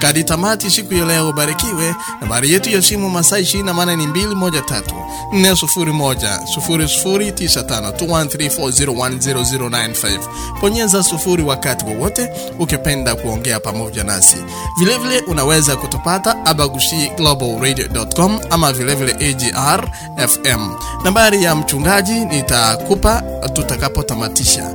Kadi tamati siku ya leo, barikiwe. Nambari yetu ya simu masaa 28 ni 213 401 0095 213401095. Bonyeza sufuri wakati wowote ukipenda kuongea pamoja nasi. Vilevile vile unaweza kutupata abagushi globalradio.com ama vilevile vile AGR FM. Nambari ya mchungaji nitakupa tutakapotamatisha.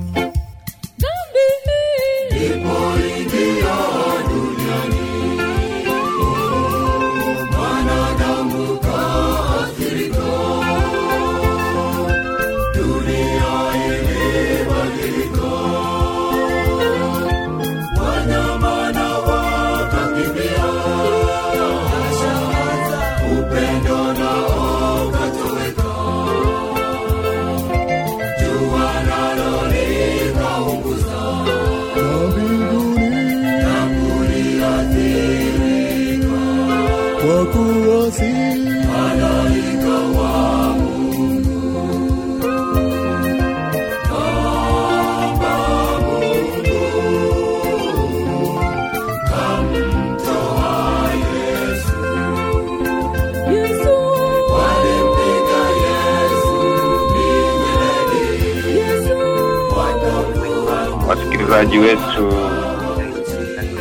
Wasikilizaji wetu,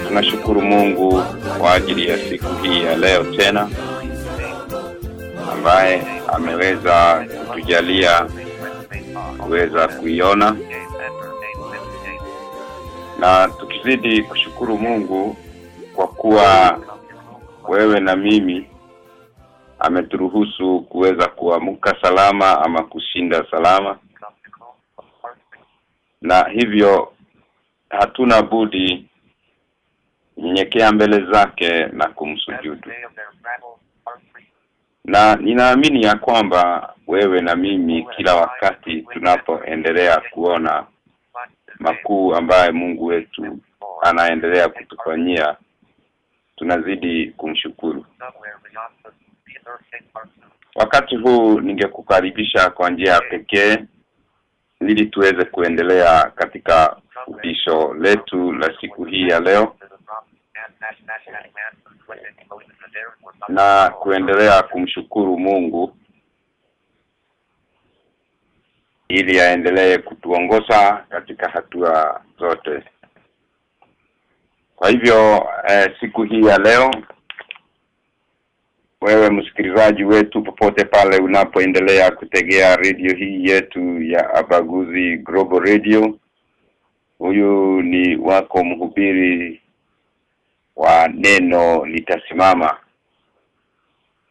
tunashukuru Mungu kwa ajili ya siku hii ya leo tena, ambaye ameweza kutujalia kuweza kuiona, na tukizidi kushukuru Mungu kwa kuwa wewe na mimi ameturuhusu kuweza kuamka salama ama kushinda salama. Na hivyo hatuna budi nyenyekea mbele zake na kumsujudu. Na ninaamini ya kwamba wewe na mimi kila wakati tunapoendelea kuona makuu ambaye Mungu wetu anaendelea kutufanyia tunazidi kumshukuru. Wakati huu ningekukaribisha kwa njia ya pekee ili tuweze kuendelea katika fundisho letu la siku hii ya leo na kuendelea kumshukuru Mungu ili aendelee kutuongoza katika hatua zote. Kwa hivyo eh, siku hii ya leo wewe msikilizaji wetu popote pale unapoendelea kutegea redio hii yetu ya Abaguzi Global Radio huyu ni wako mhubiri wa neno litasimama.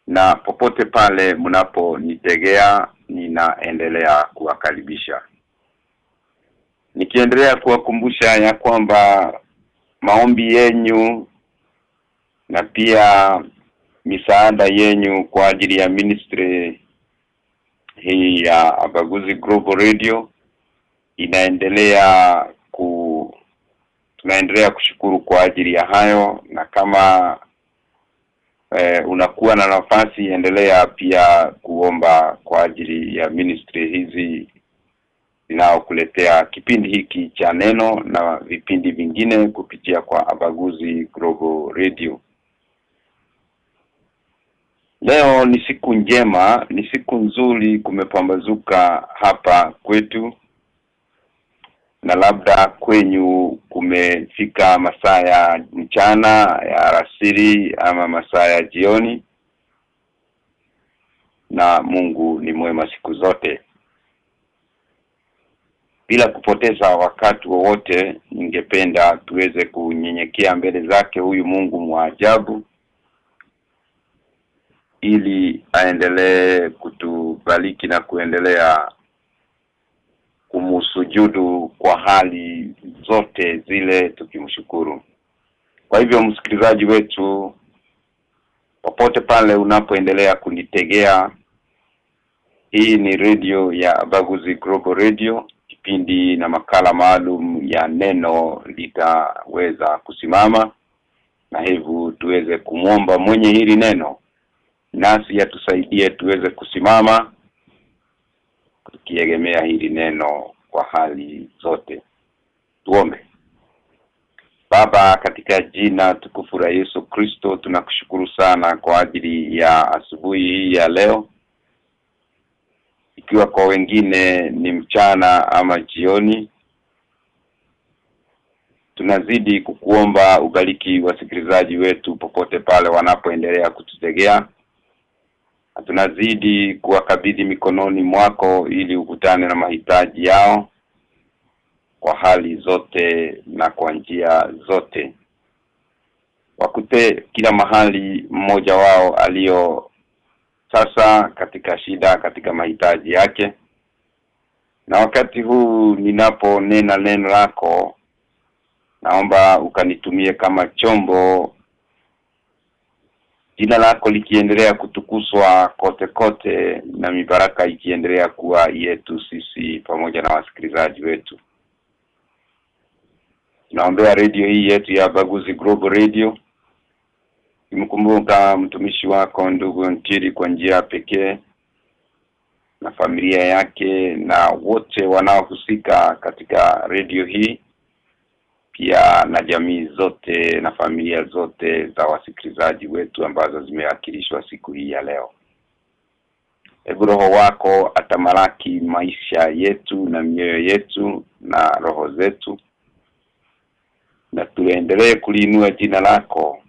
Na popote pale mnaponitegea ninaendelea kuwakaribisha. Nikiendelea kuwakumbusha ya kwamba maombi yenyu na pia misaada yenyu kwa ajili ya ministry hii ya Abaguzi Global Radio inaendelea tunaendelea kushukuru kwa ajili ya hayo na kama eh, unakuwa na nafasi endelea pia kuomba kwa ajili ya ministry hizi zinaokuletea kipindi hiki cha neno na vipindi vingine kupitia kwa Abaguzi Global Radio Leo ni siku njema, ni siku nzuri kumepambazuka hapa kwetu. Na labda kwenyu kumefika masaa ya mchana, ya alasiri ama masaa ya jioni. Na Mungu ni mwema siku zote. Bila kupoteza wakati wowote, ningependa tuweze kunyenyekea mbele zake huyu Mungu mwajabu ili aendelee kutubariki na kuendelea kumsujudu kwa hali zote zile tukimshukuru. Kwa hivyo msikilizaji wetu popote pale unapoendelea kunitegea hii ni radio ya Baguzi Global Radio kipindi na makala maalum ya neno litaweza kusimama na hivyo tuweze kumwomba mwenye hili neno nasi yatusaidie tuweze kusimama tukiegemea hili neno kwa hali zote. Tuombe. Baba katika jina tukufu la Yesu Kristo tunakushukuru sana kwa ajili ya asubuhi hii ya leo. Ikiwa kwa wengine ni mchana ama jioni tunazidi kukuomba ugaliki wasikilizaji wetu popote pale wanapoendelea kututegea tunazidi kuwakabidhi mikononi mwako ili ukutane na mahitaji yao kwa hali zote na kwa njia zote. Wakute kila mahali mmoja wao alio sasa katika shida katika mahitaji yake. Na wakati huu ninaponena neno lako naomba ukanitumie kama chombo jina lako likiendelea kutukuswa kote kote na mibaraka ikiendelea kuwa yetu sisi pamoja na wasikilizaji wetu. Naombea redio hii yetu ya Baguzi Global Radio. Imkumbuka mtumishi wako ndugu Ntiri kwa njia pekee na familia yake na wote wanaohusika katika redio hii pia na jamii zote na familia zote za wasikilizaji wetu ambazo zimewakilishwa siku hii ya leo. Hebu roho wako atamalaki maisha yetu na mioyo yetu na roho zetu na tuendelee kuliinua jina lako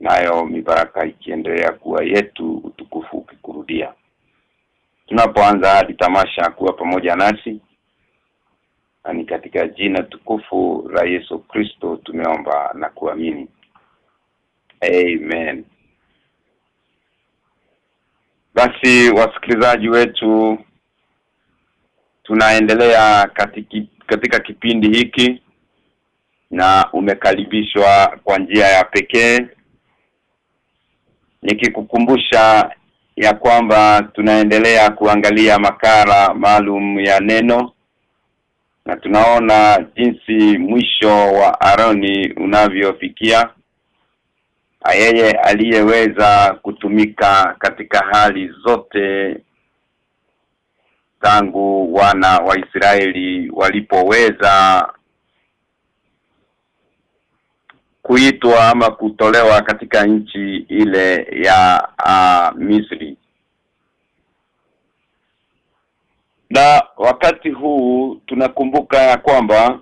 nayo mibaraka ikiendelea kuwa yetu utukufu ukikurudia tunapoanza hadi tamasha kuwa pamoja nasi ni katika jina tukufu la Yesu Kristo tumeomba na kuamini. Amen. Basi wasikilizaji wetu tunaendelea katika, katika kipindi hiki na umekaribishwa kwa njia ya pekee nikikukumbusha ya kwamba tunaendelea kuangalia makala maalum ya neno na tunaona jinsi mwisho wa Aroni unavyofikia. Yeye aliyeweza kutumika katika hali zote tangu wana wa Israeli walipoweza kuitwa ama kutolewa katika nchi ile ya uh, Misri na wakati huu tunakumbuka ya kwamba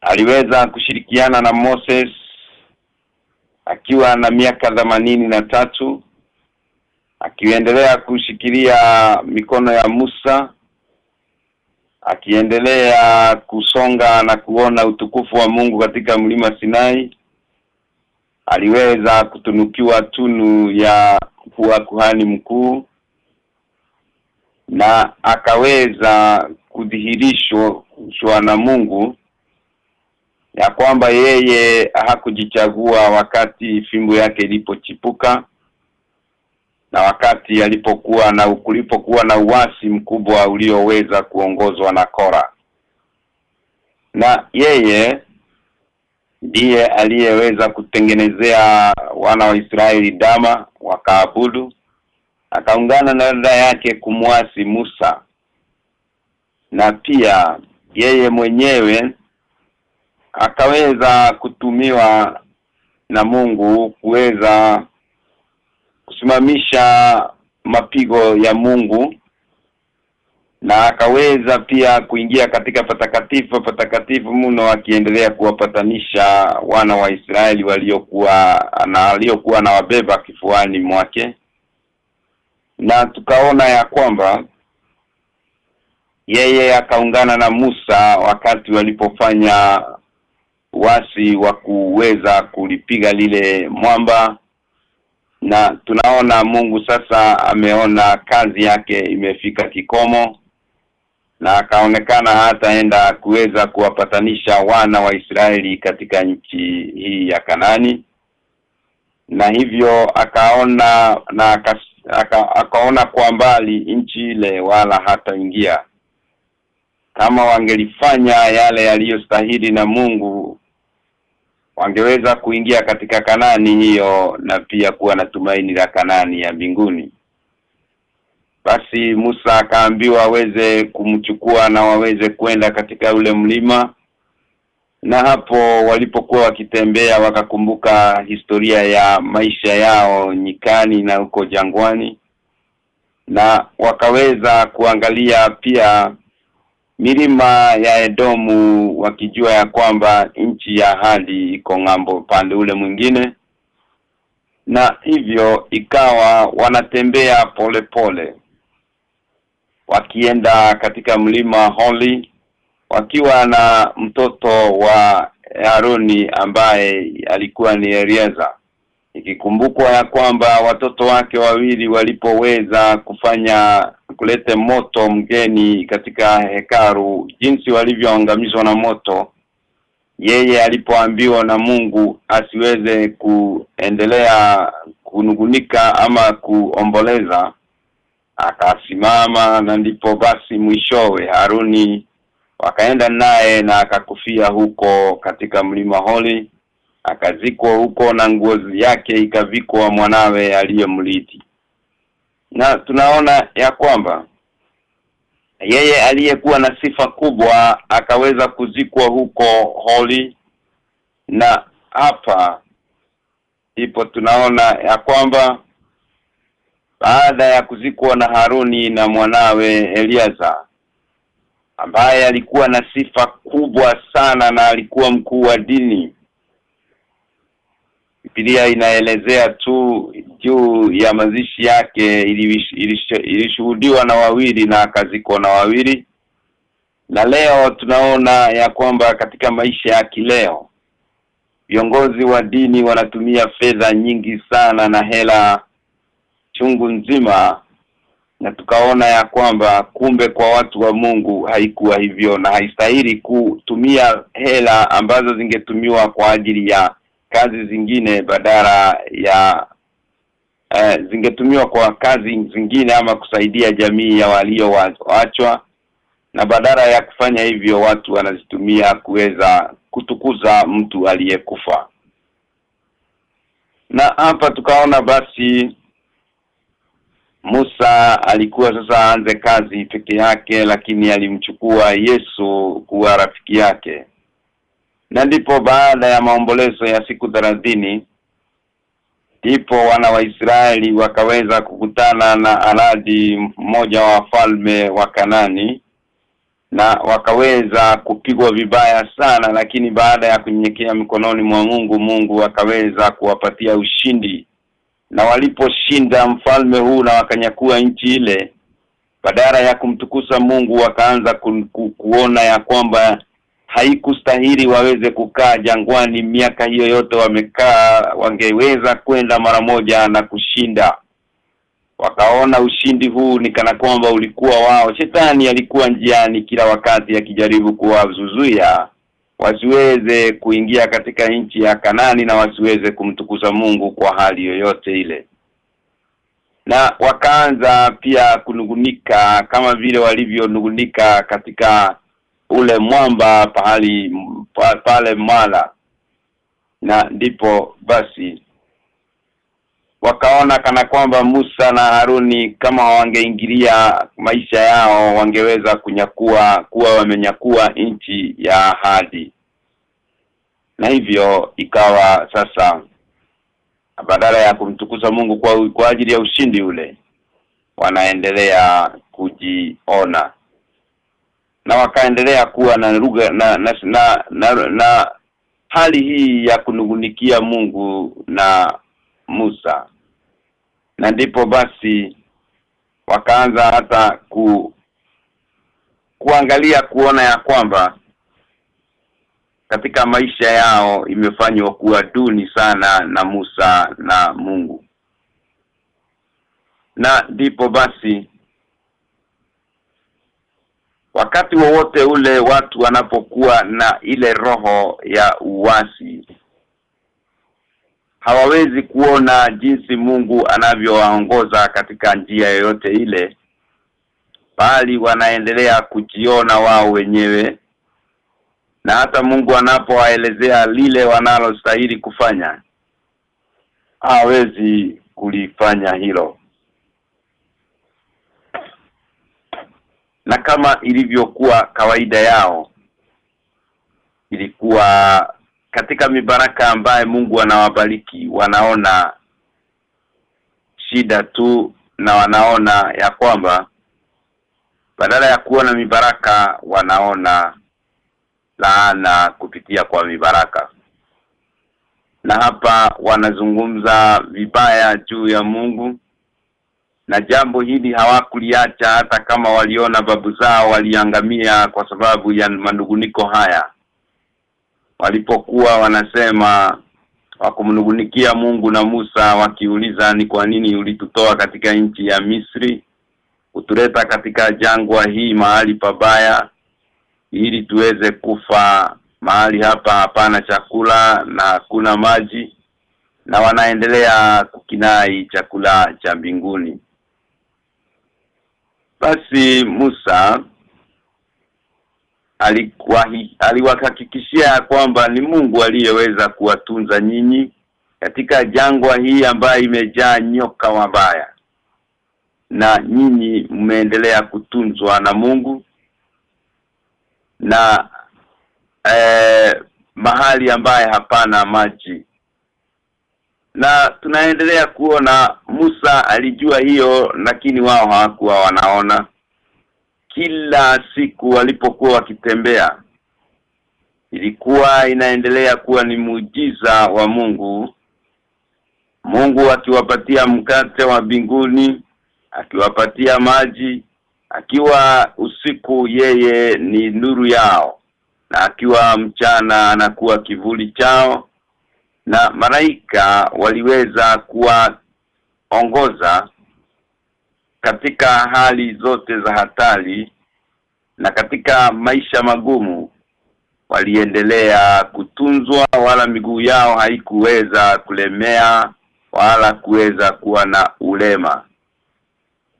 aliweza kushirikiana na Moses akiwa na miaka themanini na tatu akiendelea kushikilia mikono ya Musa akiendelea kusonga na kuona utukufu wa Mungu katika mlima Sinai. Aliweza kutunukiwa tunu ya kuwa kuhani mkuu na akaweza kudhihirishwa na Mungu ya kwamba yeye hakujichagua wakati fimbo yake ilipochipuka na wakati alipokuwa na kulipokuwa na uasi mkubwa ulioweza kuongozwa na Kora. Na yeye ndiye aliyeweza kutengenezea wana wa Israeli dama wakaabudu akaungana na dada yake kumwasi Musa. Na pia yeye mwenyewe akaweza kutumiwa na Mungu kuweza kusimamisha mapigo ya Mungu. Na akaweza pia kuingia katika patakatifu patakatifu mno akiendelea kuwapatanisha wana wa Israeli waliokuwa na waliokuwa na wabeba kifuani mwake na tukaona ya kwamba yeye akaungana na Musa wakati walipofanya wasi wa kuweza kulipiga lile mwamba. Na tunaona Mungu sasa ameona kazi yake imefika kikomo. Na akaonekana hataenda kuweza kuwapatanisha wana wa Israeli katika nchi hii ya Kanani. Na hivyo akaona na aka, aka, akaona kwa mbali nchi ile wala hataingia. Kama wangelifanya yale yaliyostahili na Mungu wangeweza kuingia katika Kanani hiyo na pia kuwa na tumaini la Kanani ya mbinguni. Basi Musa akaambiwa aweze kumchukua na waweze kwenda katika ule mlima na hapo walipokuwa wakitembea wakakumbuka historia ya maisha yao nyikani na huko jangwani. Na wakaweza kuangalia pia milima ya Edomu wakijua ya kwamba nchi ya hadi iko ng'ambo pande ule mwingine. Na hivyo ikawa wanatembea polepole pole wakienda katika mlima Holi wakiwa na mtoto wa Haruni ambaye alikuwa ni Elieza. Ikikumbukwa ya kwamba watoto wake wawili walipoweza kufanya kulete moto mgeni katika hekaru jinsi walivyoangamizwa na moto yeye alipoambiwa na Mungu asiweze kuendelea kunugunika ama kuomboleza akasimama na ndipo basi mwishowe Haruni wakaenda naye na akakufia huko katika mlima Holi akazikwa huko na nguo yake ikavikwa mwanawe aliyemliti. Na tunaona ya kwamba yeye aliyekuwa na sifa kubwa akaweza kuzikwa huko Holi. Na hapa ipo tunaona ya kwamba baada ya kuzikwa na Haruni na mwanawe Eliaza ambaye alikuwa na sifa kubwa sana na alikuwa mkuu wa dini. Biblia inaelezea tu juu ya mazishi yake ilishuhudiwa na wawili na akazikwa na wawili. Na leo tunaona ya kwamba katika maisha ya kileo viongozi wa dini wanatumia fedha nyingi sana na hela chungu nzima na tukaona ya kwamba kumbe kwa watu wa Mungu haikuwa hivyo na haistahili kutumia hela ambazo zingetumiwa kwa ajili ya kazi zingine badala ya eh, zingetumiwa kwa kazi zingine ama kusaidia jamii ya walioachwa na badala ya kufanya hivyo watu wanazitumia kuweza kutukuza mtu aliyekufa. Na hapa tukaona basi Musa alikuwa sasa aanze kazi peke yake lakini alimchukua Yesu kuwa rafiki yake. Na ndipo baada ya maombolezo ya siku thelathini ndipo wana wa Israeli wakaweza kukutana na Aradi mmoja wa falme wa Kanani na wakaweza kupigwa vibaya sana lakini baada ya kunyenyekea mikononi mwa Mungu Mungu akaweza kuwapatia ushindi na waliposhinda mfalme huu na wakanyakua nchi ile badala ya kumtukusa Mungu wakaanza ku, ku, kuona ya kwamba haikustahili waweze kukaa jangwani miaka hiyo yote wamekaa wangeweza kwenda mara moja na kushinda. Wakaona ushindi huu ni kana kwamba ulikuwa wao. Shetani alikuwa njiani kila wakati akijaribu kuwazuzuia wasiweze kuingia katika nchi ya Kanani na wasiweze kumtukuza Mungu kwa hali yoyote ile. Na wakaanza pia kunugunika kama vile walivyonugunika katika ule mwamba pahali pale mala na ndipo basi wakaona kana kwamba Musa na Haruni kama wangeingilia maisha yao wangeweza kunyakua kuwa wamenyakua nchi ya ahadi. Na hivyo ikawa sasa badala ya kumtukuza Mungu kwa kwa ajili ya ushindi ule wanaendelea kujiona. Na wakaendelea kuwa na lugha na na, na, na na hali hii ya kunungunikia Mungu na Musa na ndipo basi wakaanza hata ku kuangalia kuona ya kwamba katika maisha yao imefanywa kuwa duni sana na Musa na Mungu. Na ndipo basi wakati wowote ule watu wanapokuwa na ile roho ya uasi hawawezi kuona jinsi Mungu anavyowaongoza katika njia yoyote ile bali wanaendelea kujiona wao wenyewe. Na hata Mungu anapowaelezea lile wanalostahili kufanya hawezi kulifanya hilo. Na kama ilivyokuwa kawaida yao ilikuwa katika mibaraka ambaye Mungu anawabariki wanaona shida tu na wanaona ya kwamba badala ya kuona mibaraka wanaona laana kupitia kwa mibaraka. Na hapa wanazungumza vibaya juu ya Mungu na jambo hili hawakuliacha hata kama waliona babu zao waliangamia kwa sababu ya manduguniko haya walipokuwa wanasema wakumnungunikia Mungu na Musa wakiuliza ni kwa nini ulitutoa katika nchi ya Misri? Utuleta katika jangwa hii mahali pabaya ili tuweze kufa mahali hapa hapana chakula na hakuna maji. Na wanaendelea kukinai chakula cha mbinguni. Basi Musa aliwahakikishia kwamba ni Mungu aliyeweza kuwatunza nyinyi katika jangwa hii ambayo imejaa nyoka wabaya. Na nyinyi mmeendelea kutunzwa na Mungu. Na eh, mahali ambaye hapana maji. Na tunaendelea kuona Musa alijua hiyo lakini wao hawakuwa wanaona kila siku walipokuwa wakitembea ilikuwa inaendelea kuwa ni muujiza wa Mungu. Mungu akiwapatia mkate wa binguni akiwapatia maji akiwa usiku yeye ni nuru yao na akiwa mchana anakuwa kivuli chao na malaika waliweza kuwaongoza katika hali zote za hatari na katika maisha magumu waliendelea kutunzwa wala miguu yao haikuweza kulemea wala kuweza kuwa na ulema.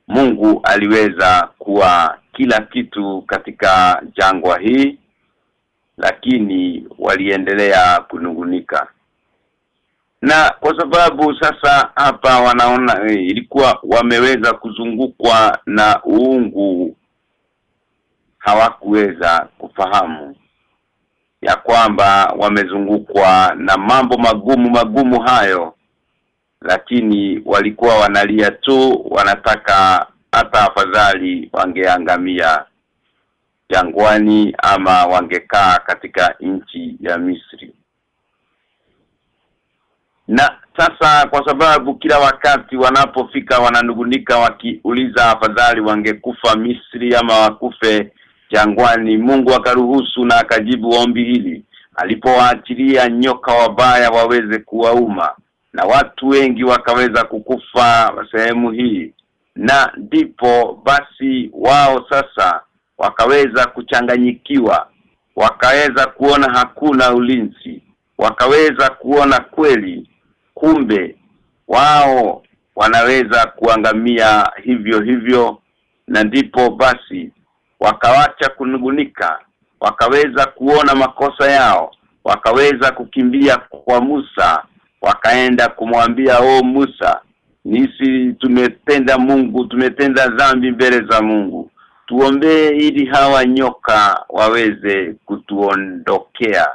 Mungu aliweza kuwa kila kitu katika jangwa hii lakini waliendelea kunungunika na kwa sababu sasa hapa wanaona eh, ilikuwa wameweza kuzungukwa na uungu hawakuweza kufahamu ya kwamba wamezungukwa na mambo magumu magumu hayo lakini walikuwa wanalia tu wanataka hata afadhali wangeangamia jangwani ama wangekaa katika nchi ya Misri na sasa kwa sababu kila wakati wanapofika wananugunika wakiuliza afadhali wangekufa Misri ama wakufe jangwani Mungu akaruhusu na akajibu ombi hili. Alipowaachilia nyoka wabaya waweze kuwauma na watu wengi wakaweza kukufa sehemu hii. Na ndipo basi wao sasa wakaweza kuchanganyikiwa wakaweza kuona hakuna ulinzi wakaweza kuona kweli kumbe wao wanaweza kuangamia hivyo hivyo na ndipo basi wakawacha kunugunika wakaweza kuona makosa yao wakaweza kukimbia kwa Musa wakaenda kumwambia o Musa nisi tumetenda Mungu tumetenda dhambi mbele za Mungu. Tuombee ili hawa nyoka waweze kutuondokea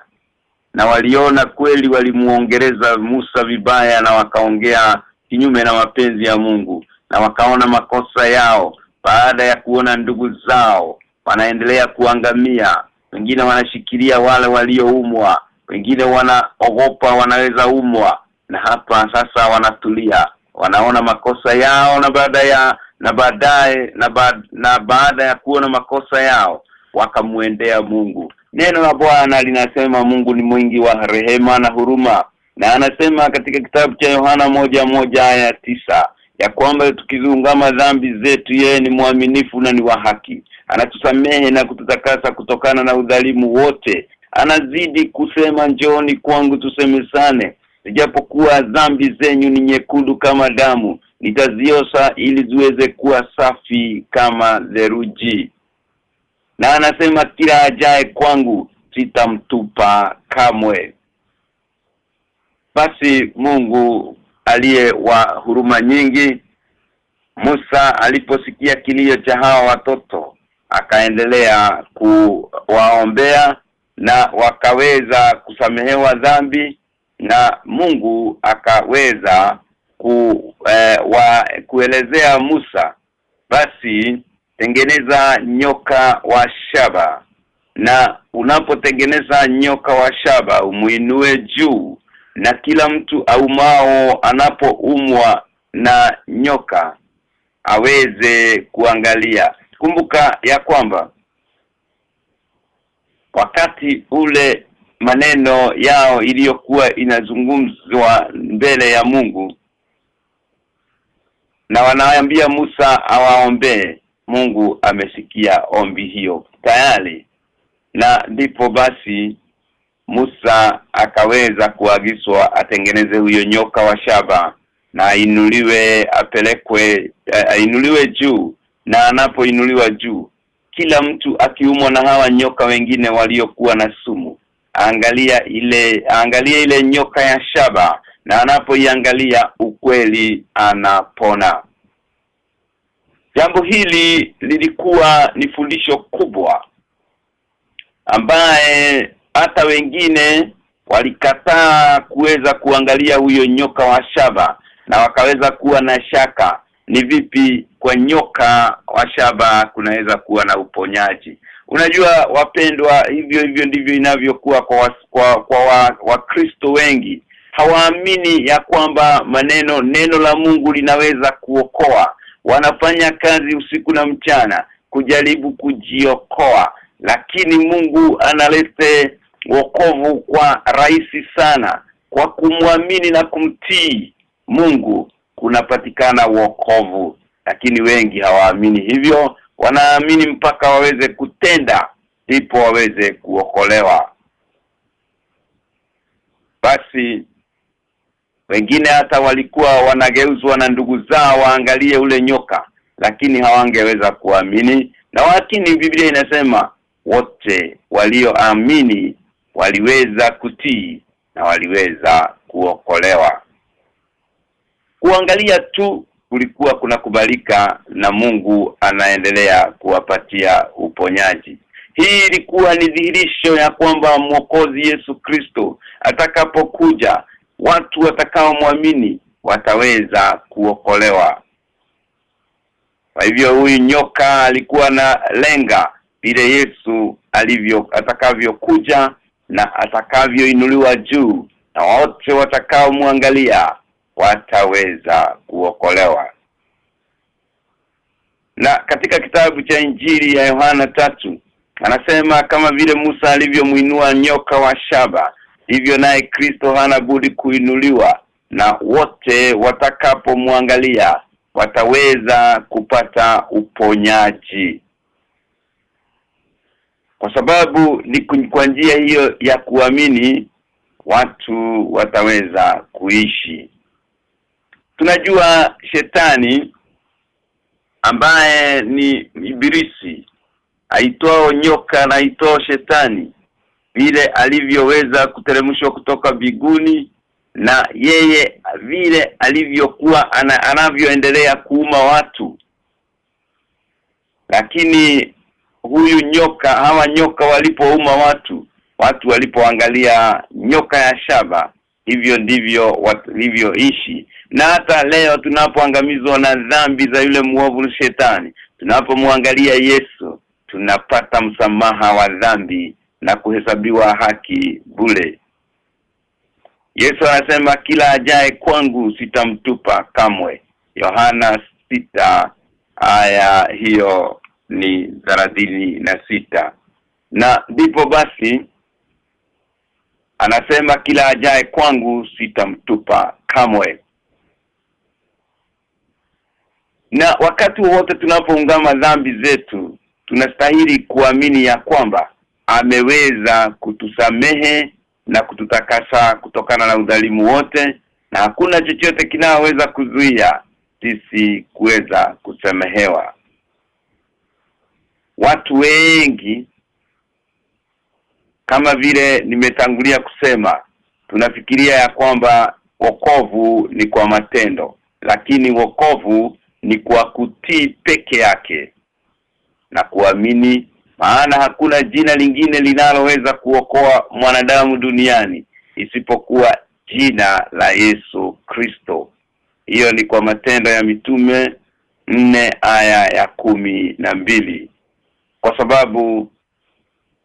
na waliona kweli walimuongereza Musa vibaya na wakaongea kinyume na mapenzi ya Mungu na wakaona makosa yao. Baada ya kuona ndugu zao wanaendelea kuangamia. Wengine wanashikilia wale walioumwa wengine wanaogopa wanaweza umwa na hapa sasa wanatulia. Wanaona makosa yao na baada ya na baadaye na, ba, na baada ya kuona makosa yao wakamuendea Mungu neno la Bwana linasema Mungu ni mwingi wa rehema na huruma na anasema katika kitabu cha Yohana moja moja aya tisa ya kwamba tukiziungama dhambi zetu yeye ni mwaminifu na ni wa haki. Anatusamehe na kututakasa kutokana na udhalimu wote. Anazidi kusema njoni kwangu tusemezane ijapokuwa dhambi zenyu ni nyekundu kama damu nitaziosa ili ziweze kuwa safi kama theruji na anasema kila ajaye kwangu sitamtupa kamwe. Basi Mungu aliye wa huruma nyingi Musa aliposikia kilio cha hawa watoto akaendelea kuwaombea na wakaweza kusamehewa dhambi na Mungu akaweza ku, eh, wa, kuelezea Musa. Basi tengeneza nyoka wa shaba. Na unapotengeneza nyoka wa shaba umuinue juu na kila mtu aumao anapoumwa na nyoka aweze kuangalia. Kumbuka ya kwamba wakati ule maneno yao iliyokuwa inazungumzwa mbele ya Mungu na wanaambia Musa awaombee Mungu amesikia ombi hiyo. Tayari. Na ndipo basi Musa akaweza kuagizwa atengeneze huyo nyoka wa shaba na ainuliwe apelekwe ainuliwe juu. Na anapoinuliwa juu kila mtu akiumwa na hawa nyoka wengine waliokuwa na sumu angalia ile angalia ile nyoka ya shaba. Na anapoiangalia ukweli anapona jambo hili lilikuwa ni fundisho kubwa ambaye hata wengine walikataa kuweza kuangalia huyo nyoka wa shaba na wakaweza kuwa na shaka ni vipi kwa nyoka wa shaba kunaweza kuwa na uponyaji. Unajua wapendwa hivyo hivyo ndivyo inavyokuwa kwa kwa kwa wakristo wa wengi. Hawaamini ya kwamba maneno neno la Mungu linaweza kuokoa wanafanya kazi usiku na mchana kujaribu kujiokoa lakini Mungu analete wokovu kwa rahisi sana. Kwa kumwamini na kumtii Mungu kunapatikana wokovu lakini wengi hawaamini hivyo. Wanaamini mpaka waweze kutenda ndipo waweze kuokolewa. Basi wengine hata walikuwa wanageuzwa na ndugu zao waangalie ule nyoka lakini hawangeweza kuamini. Na lakini Biblia inasema wote walioamini waliweza kutii na waliweza kuokolewa. Kuangalia tu kulikuwa kunakubalika na Mungu anaendelea kuwapatia uponyaji. Hii ilikuwa ni dhihirisho ya kwamba mwokozi Yesu Kristo atakapokuja watu watakaomwamini wataweza kuokolewa. Kwa hivyo huyu nyoka alikuwa na lenga vile Yesu alivyo atakavyokuja na atakavyoinuliwa juu na wote watakaomwangalia wataweza kuokolewa. Na katika kitabu cha Injili ya Yohana tatu anasema kama vile Musa alivyomuinua nyoka wa shaba hivyo naye Kristo hana budi kuinuliwa na wote watakapomwangalia wataweza kupata uponyaji. Kwa sababu ni kwa njia hiyo ya kuamini watu wataweza kuishi. Tunajua shetani ambaye ni ibilisi aitwao nyoka na aitwao shetani vile alivyoweza kuteremshwa kutoka biguni na yeye vile alivyokuwa ana, anavyoendelea kuuma watu. Lakini huyu nyoka hawa nyoka walipouma watu watu walipoangalia nyoka ya shaba hivyo ndivyo walivyoishi na hata leo tunapoangamizwa na dhambi za yule muovu shetani tunapomwangalia Yesu tunapata msamaha wa dhambi na kuhesabiwa haki bule Yesu anasema kila ajaye kwangu sitamtupa kamwe. Yohana sita aya hiyo ni thelathini na sita. Na ndipo basi anasema kila ajaye kwangu sitamtupa kamwe. Na wakati wote tunapoungama dhambi zetu tunastahili kuamini ya kwamba ameweza kutusamehe na kututakasa kutokana na udhalimu wote na hakuna chochote kinaweza kuzuia sisi kuweza kusamehewa. Watu wengi kama vile nimetangulia kusema tunafikiria ya kwamba wokovu ni kwa matendo lakini wokovu ni kwa kutii peke yake na kuamini maana hakuna jina lingine linaloweza kuokoa mwanadamu duniani isipokuwa jina la Yesu Kristo. Hiyo ni kwa matendo ya mitume nne aya ya kumi na mbili. Kwa sababu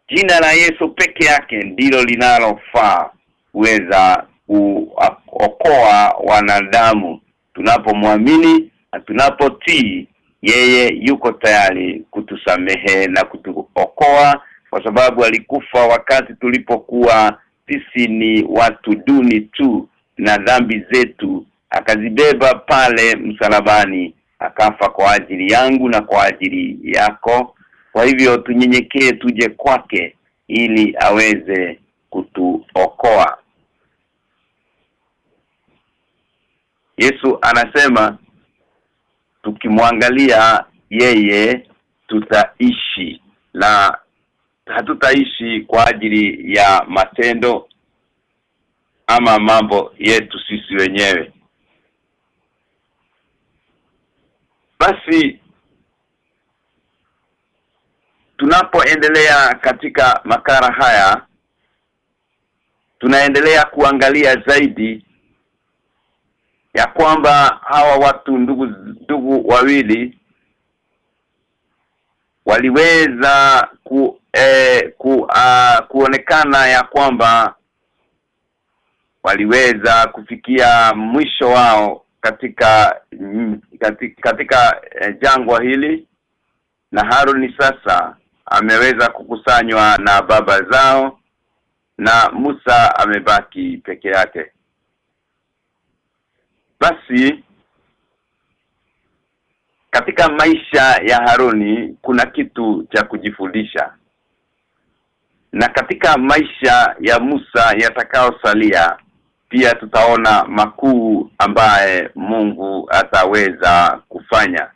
jina la Yesu peke yake ndilo linalofaa kuweza kuokoa wanadamu. Tunapomwamini na tunapotii yeye yuko tayari kutusamehe na kutuokoa kwa sababu alikufa wakati tulipokuwa sisi ni watu duni tu na dhambi zetu akazibeba pale msalabani akafa kwa ajili yangu na kwa ajili yako. Kwa hivyo tunyenyekee tuje kwake ili aweze kutuokoa. Yesu anasema tukimwangalia yeye tutaishi na hatutaishi kwa ajili ya matendo ama mambo yetu sisi wenyewe. Basi tunapoendelea katika makara haya tunaendelea kuangalia zaidi ya kwamba hawa watu ndugu ndugu wawili waliweza ku, eh, ku uh, kuonekana ya kwamba waliweza kufikia mwisho wao katika katika, katika eh, jangwa hili. Na Haruni sasa ameweza kukusanywa na baba zao na Musa amebaki peke yake basi katika maisha ya Haruni kuna kitu cha kujifundisha. Na katika maisha ya Musa yatakayosalia pia tutaona makuu ambaye Mungu ataweza kufanya.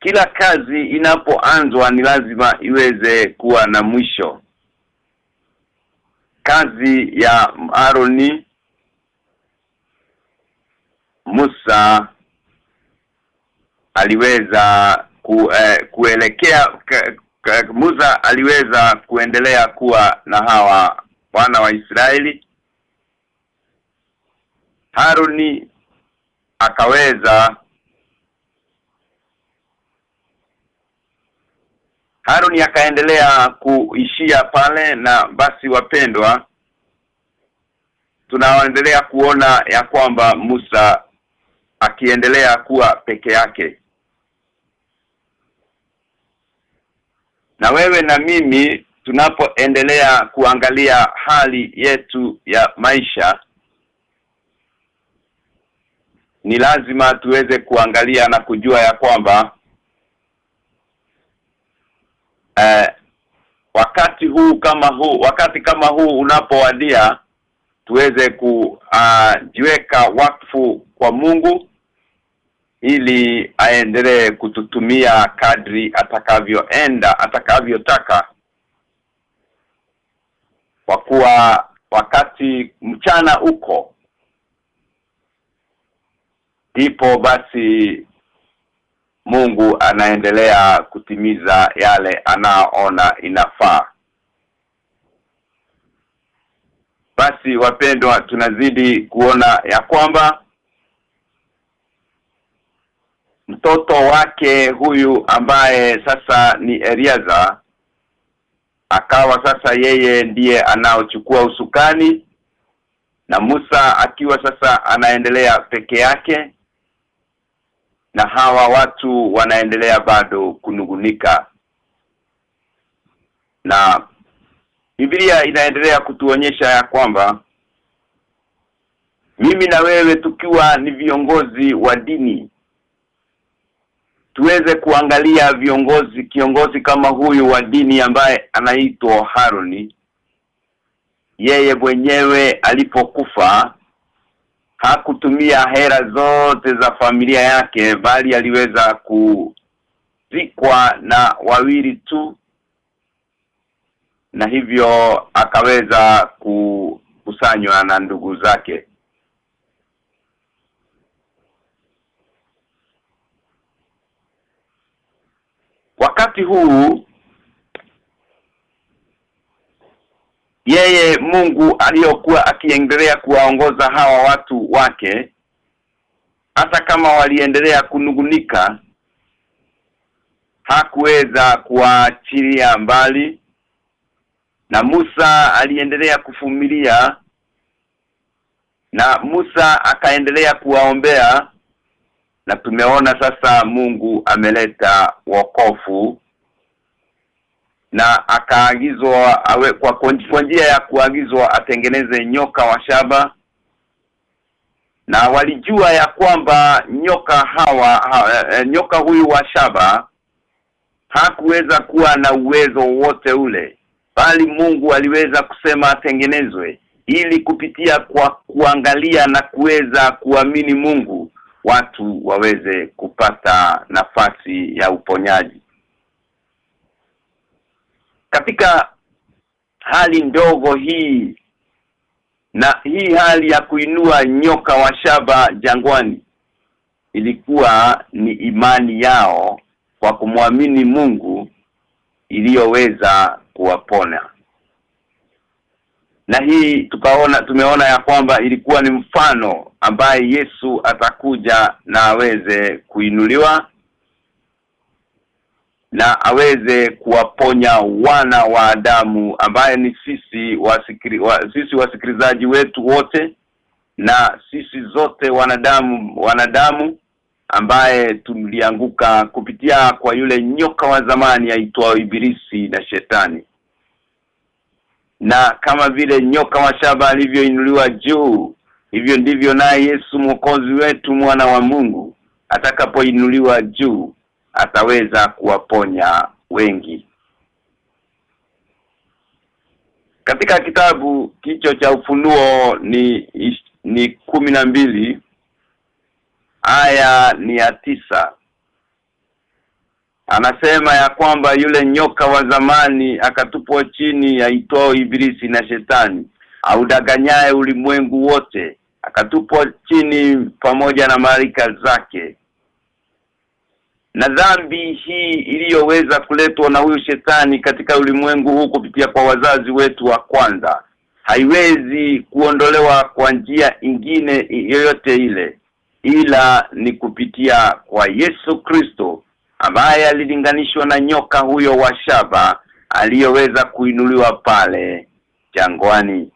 Kila kazi inapoanzwa ni lazima iweze kuwa na mwisho. Kazi ya Aroni Musa aliweza ku, eh, kuelekea ka, ka, Musa aliweza kuendelea kuwa na hawa wana wa Israeli. Haruni akaweza Haruni akaendelea kuishia pale na basi wapendwa tunaendelea kuona ya kwamba Musa akiendelea kuwa peke yake. Na wewe na mimi tunapoendelea kuangalia hali yetu ya maisha ni lazima tuweze kuangalia na kujua ya kwamba eh, wakati huu kama huu wakati kama huu unapowadia tuweze kujiweka uh, wakfu kwa Mungu ili aendelee kututumia kadri atakavyoenda atakavyotaka. Kwa kuwa wakati mchana uko ndipo basi Mungu anaendelea kutimiza yale anaona inafaa basi wapendwa tunazidi kuona ya kwamba mtoto wake huyu ambaye sasa ni Eliaza akawa sasa yeye ndiye anaochukua usukani na Musa akiwa sasa anaendelea peke yake na hawa watu wanaendelea bado kunugunika na Biblia inaendelea kutuonyesha ya kwamba mimi na wewe tukiwa ni viongozi wa dini tuweze kuangalia viongozi kiongozi kama huyu wa dini ambaye anaitwa Haruni yeye mwenyewe alipokufa hakutumia hera zote za familia yake bali aliweza kuzikwa na wawili tu na hivyo akaweza kukusanywa na ndugu zake. Wakati huu yeye Mungu aliyokuwa akiendelea kuwaongoza hawa watu wake hata kama waliendelea kunugunika hakuweza kuwaachilia mbali na Musa aliendelea kufumilia. Na Musa akaendelea kuwaombea. Na tumeona sasa Mungu ameleta wokovu. Na akaagizwa awe kwa kwa njia ya kuagizwa atengeneze nyoka wa shaba. Na walijua ya kwamba nyoka hawa ha, eh, nyoka huyu wa shaba hakuweza kuwa na uwezo wote ule bali Mungu aliweza kusema atengenezwe ili kupitia kwa kuangalia na kuweza kuamini Mungu watu waweze kupata nafasi ya uponyaji. Katika hali ndogo hii na hii hali ya kuinua nyoka wa shaba jangwani ilikuwa ni imani yao kwa kumwamini Mungu iliyoweza kuwapona. Na hii tukaona tumeona ya kwamba ilikuwa ni mfano ambaye Yesu atakuja na aweze kuinuliwa na aweze kuwaponya wana wa Adamu ambaye ni sisi wasikiri, wa, sisi wasikilizaji wetu wote na sisi zote wanadamu wanadamu ambaye tulianguka kupitia kwa yule nyoka wa zamani aitwao ibilisi na shetani. Na kama vile nyoka wa shaba alivyoinuliwa juu hivyo ndivyo naye Yesu mwokozi wetu mwana wa Mungu atakapoinuliwa juu ataweza kuwaponya wengi. Katika kitabu kicho cha ufunuo ni ni kumi na mbili aya ni ya tisa. Anasema ya kwamba yule nyoka wa zamani akatupwa chini aitwao ibilisi na shetani audaganyaye ulimwengu wote akatupwa chini pamoja na malaika zake. Na dhambi hii iliyoweza kuletwa na huyu shetani katika ulimwengu huu kupitia kwa wazazi wetu wa kwanza haiwezi kuondolewa kwa njia ingine yoyote ile ila ni kupitia kwa Yesu Kristo ambaye alilinganishwa na nyoka huyo wa shaba aliyoweza kuinuliwa pale jangwani.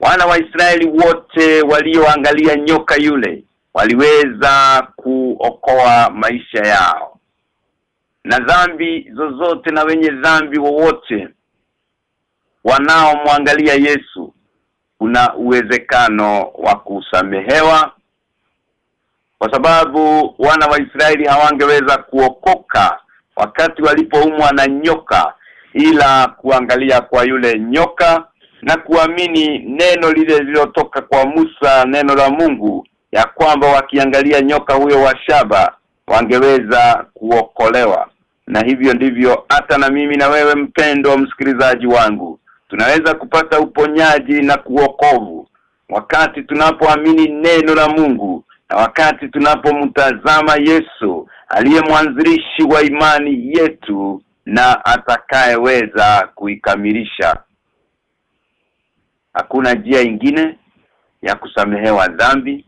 Wana wa Israeli wote walioangalia nyoka yule waliweza kuokoa maisha yao. Na dhambi zozote na wenye dhambi wowote wanaomwangalia Yesu kuna uwezekano wa kusamehewa kwa sababu wana wa Israeli hawangeweza kuokoka wakati walipoumwa na nyoka ila kuangalia kwa yule nyoka na kuamini neno lile lililotoka kwa Musa neno la Mungu ya kwamba wakiangalia nyoka huyo wa shaba wangeweza kuokolewa. Na hivyo ndivyo hata na mimi na wewe mpendo msikilizaji wangu tunaweza kupata uponyaji na kuokovu wakati tunapoamini neno la Mungu na wakati tunapomtazama Yesu aliye mwanzilishi wa imani yetu na atakayeweza kuikamilisha. Hakuna njia ingine ya kusamehewa dhambi.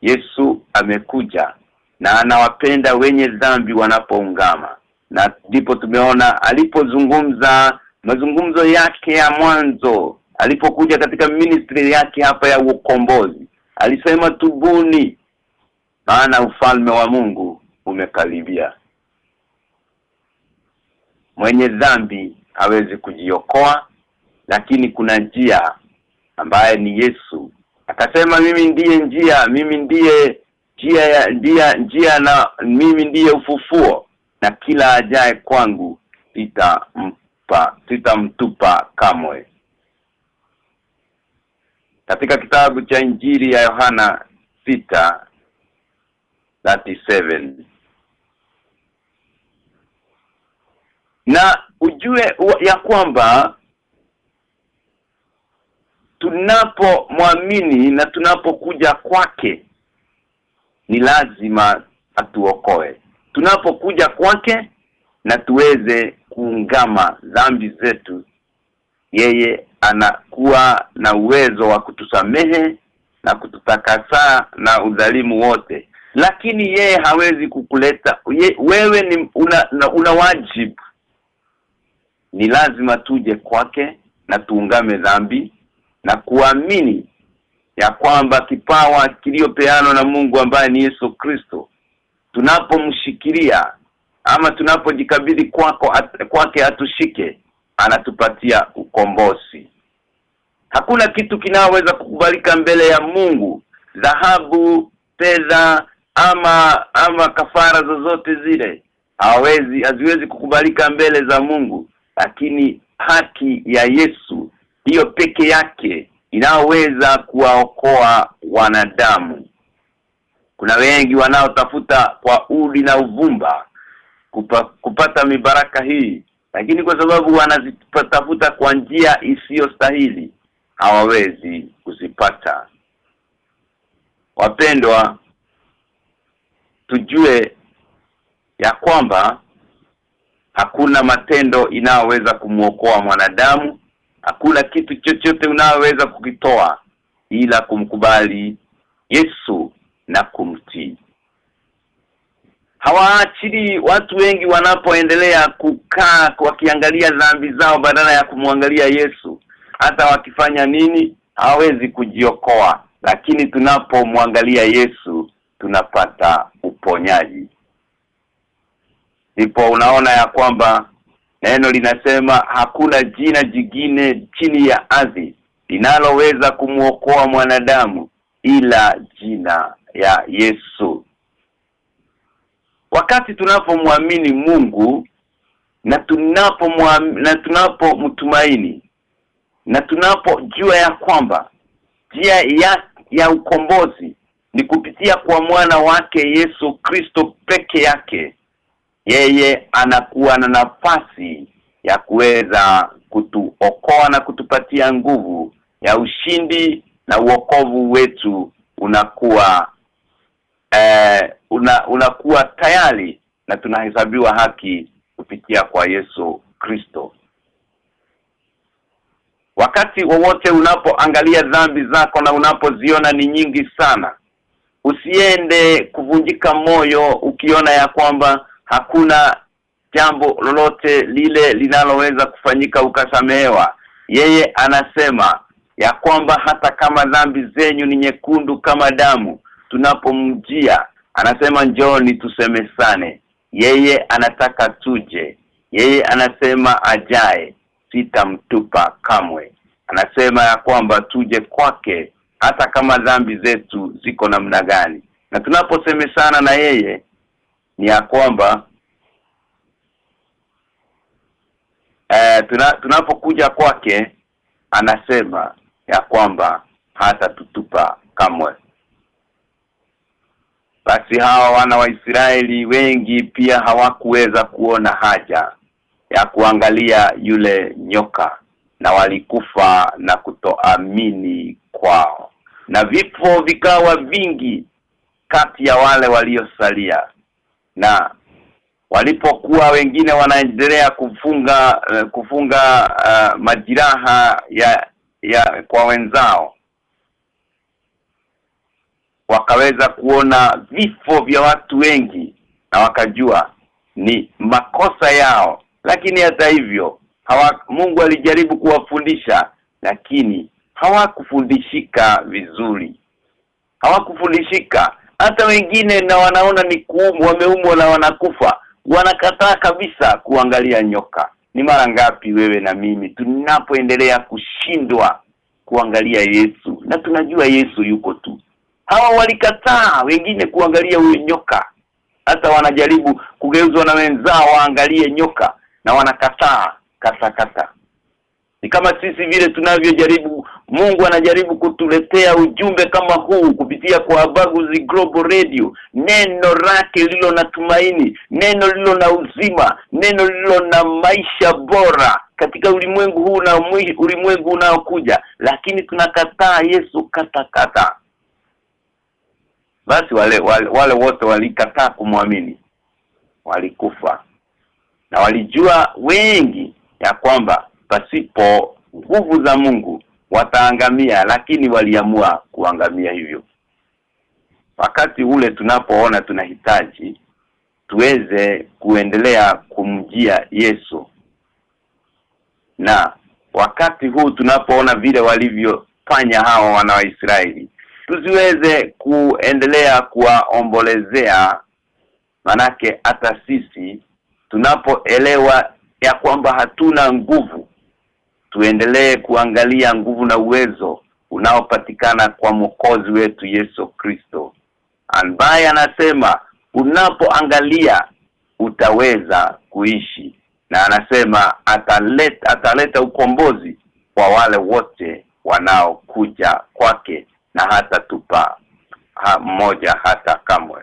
Yesu amekuja na anawapenda wenye dhambi wanapoungama. Na ndipo tumeona alipozungumza mazungumzo yake ya mwanzo alipokuja katika ministry yake hapa ya ukombozi alisema tubuni maana ufalme wa Mungu umekaribia. Mwenye dhambi hawezi kujiokoa lakini kuna njia ambaye ni Yesu. Akasema mimi ndiye njia mimi ndiye njia ya njia njia na mimi ndiye ufufuo na kila ajaye kwangu sitampa sitamtupa kamwe. Katika kitabu cha injili ya Yohana 6:37 na ujue ya kwamba tunapomwamini na tunapokuja kwake ni lazima atuokoe. Tunapokuja kwake na tuweze kuungama dhambi zetu yeye anakuwa na uwezo wa kutusamehe na kututakasa na udhalimu wote. Lakini yeye hawezi kukuleta ye, wewe ni una, una, wajibu. Ni lazima tuje kwake na tuungame dhambi na kuamini ya kwamba kipawa kiliopeanwa na Mungu ambaye ni Yesu Kristo tunapomshikilia ama tunapojikabidhi kwako at, kwake atushike anatupatia ukombozi. Hakuna kitu kinaweza kukubalika mbele ya Mungu. Dhahabu fedha ama ama kafara zozote zile hawezi haziwezi kukubalika mbele za Mungu. Lakini haki ya Yesu hiyo peke yake inaweza kuwaokoa wanadamu. Kuna wengi wanaotafuta kwa udi na uvumba kupa, kupata mibaraka hii. Lakini kwa sababu wanazitafuta kwa njia isiyo stahili hawawezi kuzipata. Wapendwa tujue ya kwamba hakuna matendo inayoweza kumuokoa mwanadamu. Hakuna kitu chochote unayoweza kukitoa ila kumkubali Yesu na kumtii hawaachili watu wengi wanapoendelea kukaa wakiangalia dhambi zao badala ya kumwangalia Yesu. Hata wakifanya nini hawezi kujiokoa. Lakini tunapomwangalia Yesu tunapata uponyaji. Ndipo unaona ya kwamba neno linasema hakuna jina jingine chini ya ardhi linaloweza kumwokoa mwanadamu ila jina ya Yesu wakati tunapomwamini Mungu na tunapo na tunapomtumaini na tunapojua ya kwamba njia ya ya ukombozi ni kupitia kwa mwana wake Yesu Kristo peke yake yeye anakuwa na nafasi ya kuweza kutuokoa na kutupatia nguvu ya ushindi na uokovu wetu unakuwa eh, una, unakuwa tayari na tunahesabiwa haki kupitia kwa Yesu Kristo. Wakati wowote unapoangalia dhambi zako na unapoziona ni nyingi sana usiende kuvunjika moyo ukiona ya kwamba hakuna jambo lolote lile linaloweza kufanyika ukasamehewa. Yeye anasema ya kwamba hata kama dhambi zenyu ni nyekundu kama damu tunapomjia anasema njoni tusemesane yeye anataka tuje yeye anasema ajae sitamtupa kamwe. Anasema ya kwamba tuje kwake hata kama dhambi zetu ziko namna gani. Na tunaposemesana na yeye ni ya kwamba eh, tuna, tunapokuja kwake anasema ya kwamba hata tutupa kamwe basi hawa wana wa Israeli wengi pia hawakuweza kuona haja ya kuangalia yule nyoka na walikufa na kutoamini kwao. Na vifo vikawa vingi kati ya wale waliosalia. Na walipokuwa wengine wanaendelea kufunga uh, kufunga uh, majiraha ya ya kwa wenzao wakaweza kuona vifo vya watu wengi na wakajua ni makosa yao. Lakini hata hivyo hawa, Mungu alijaribu kuwafundisha lakini hawakufundishika vizuri. Hawakufundishika. Hata wengine na wanaona ni kuumu wameumwa na wanakufa wanakataa kabisa kuangalia nyoka. Ni mara ngapi wewe na mimi tunapoendelea kushindwa kuangalia Yesu? Na tunajua Yesu yuko tu hawa walikataa wengine kuangalia huyo nyoka. Hata wanajaribu kugeuzwa na wenzao waangalie nyoka na wanakataa kata kata. Ni kama sisi vile tunavyojaribu Mungu anajaribu kutuletea ujumbe kama huu kupitia kwa Abaguzi Global Radio. Neno lake lilo na tumaini neno lilo na uzima neno lilo na maisha bora katika ulimwengu huu na ulimwengu unaokuja. Lakini tunakataa Yesu katakata kata basi wale wale, wale wote walikataa kumwamini. Walikufa. Na walijua wengi ya kwamba pasipo nguvu za Mungu wataangamia lakini waliamua kuangamia hivyo. Wakati ule tunapoona tunahitaji tuweze kuendelea kumjia Yesu. Na wakati huu tunapoona vile walivyofanya hao wana wa Israeli tusiweze kuendelea kuwaombolezea manake hata sisi tunapoelewa ya kwamba hatuna nguvu tuendelee kuangalia nguvu na uwezo unaopatikana kwa mwokozi wetu Yesu Kristo ambaye anasema unapoangalia utaweza kuishi na anasema ataleta ataleta ukombozi kwa wale wote wanaokuja kwake na hata tupa ha, mmoja hata kamwe.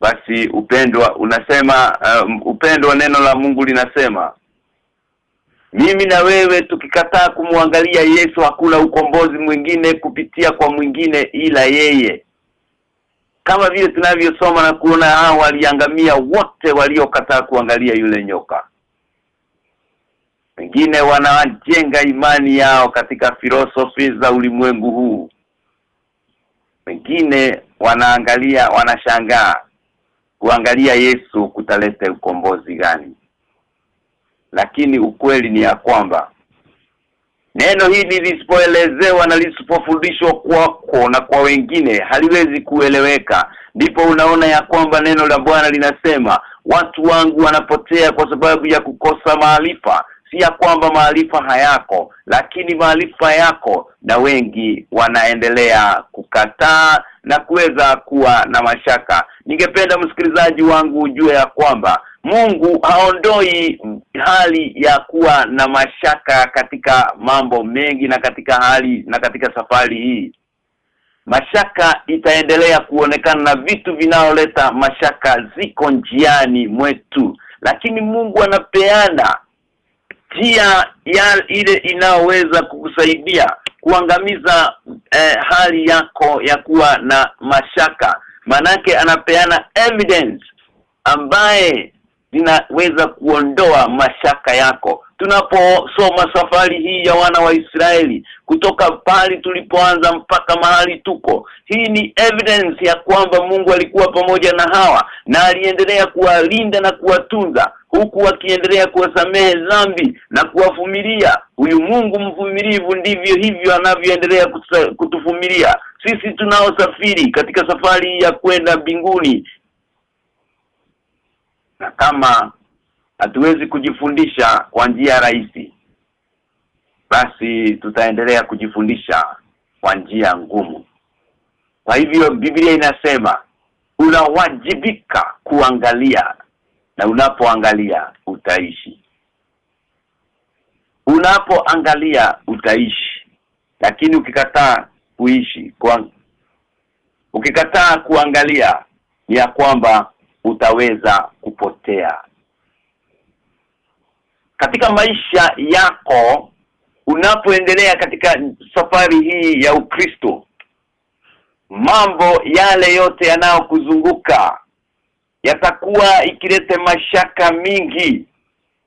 Basi upendwa unasema um, upendwa neno la Mungu linasema mimi na wewe tukikataa kumwangalia Yesu hakuna ukombozi mwingine kupitia kwa mwingine ila yeye. Kama vile tunavyosoma na kuona hao waliangamia wote waliokataa kuangalia yule nyoka wengine wanajenga imani yao katika filosofi za ulimwengu huu. Wengine wanaangalia wanashangaa kuangalia Yesu kutaleta ukombozi gani. Lakini ukweli ni ya kwamba neno hili lisipoelezewa na lisipofundishwa kwako na kwa wengine haliwezi kueleweka. Ndipo unaona ya kwamba neno la Bwana linasema watu wangu wanapotea kwa sababu ya kukosa maarifa si ya kwamba maarifa hayako lakini maarifa yako na wengi wanaendelea kukataa na kuweza kuwa na mashaka. Ningependa msikilizaji wangu ujue ya kwamba Mungu haondoi hali ya kuwa na mashaka katika mambo mengi na katika hali na katika safari hii. Mashaka itaendelea kuonekana na vitu vinaoleta mashaka ziko njiani mwetu. Lakini Mungu anapeana njia ya ile inayoweza kukusaidia kuangamiza eh, hali yako ya kuwa na mashaka. Manake anapeana evidence ambaye inaweza kuondoa mashaka yako tunaposoma safari hii ya wana wa Israeli kutoka pali tulipoanza mpaka mahali tuko hii ni evidence ya kwamba Mungu alikuwa pamoja na hawa na aliendelea kuwalinda na kuwatunza huku akiendelea kuwasamehe dhambi na kuwavumilia. Huyu Mungu mvumilivu ndivyo hivyo anavyoendelea kutuvumilia. Sisi tunaosafiri katika safari ya kwenda mbinguni na kama hatuwezi kujifundisha kwa njia rahisi. Basi tutaendelea kujifundisha kwa njia ngumu. Kwa hivyo Biblia inasema unawajibika kuangalia na unapoangalia utaishi. Unapoangalia utaishi lakini ukikataa kuishi kwa ukikataa kuangalia ya kwamba utaweza kupotea katika maisha yako unapoendelea katika safari hii ya Ukristo mambo yale yote yanayokuzunguka yatakuwa ikilete mashaka mingi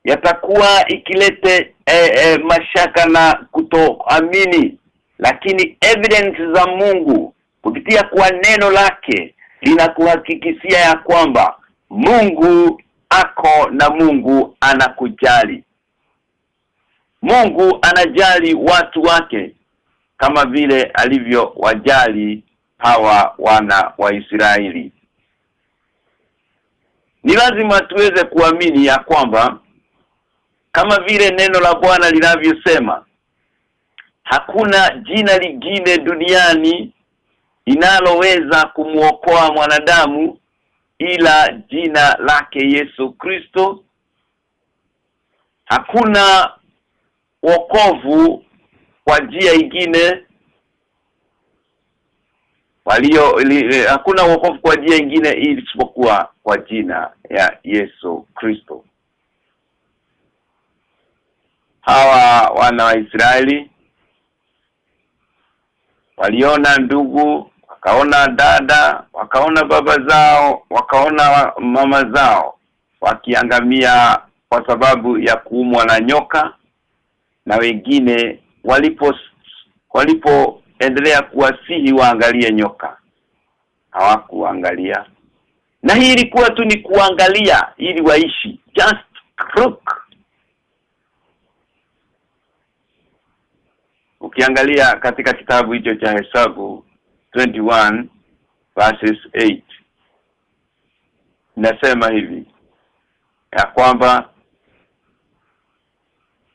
yatakuwa ikilete eh, eh, mashaka na kutoamini lakini evidence za Mungu kupitia kwa neno lake linakuhakikishia ya kwamba Mungu ako na Mungu anakujali. Mungu anajali watu wake kama vile alivyo wajali hawa wana wa Israeli. Ni lazima tuweze kuamini ya kwamba kama vile neno la Bwana linavyosema hakuna jina lingine duniani inaloweza kumuokoa mwanadamu ila jina lake Yesu Kristo. Hakuna wokovu kwa njia ingine. Walio li, hakuna wokovu kwa njia ingine isipokuwa kwa jina ya Yesu Kristo. Hawa wana wa Israeli waliona ndugu wakaona dada wakaona baba zao wakaona mama zao wakiangamia kwa sababu ya kuumwa na nyoka na wengine walipo walipoendelea kuwasihi waangalie nyoka. Hawakuangalia. Na hii ilikuwa tu ni kuangalia ili waishi. Just look. Ukiangalia katika kitabu hicho cha hesabu 21 verses 8 nasema hivi ya kwamba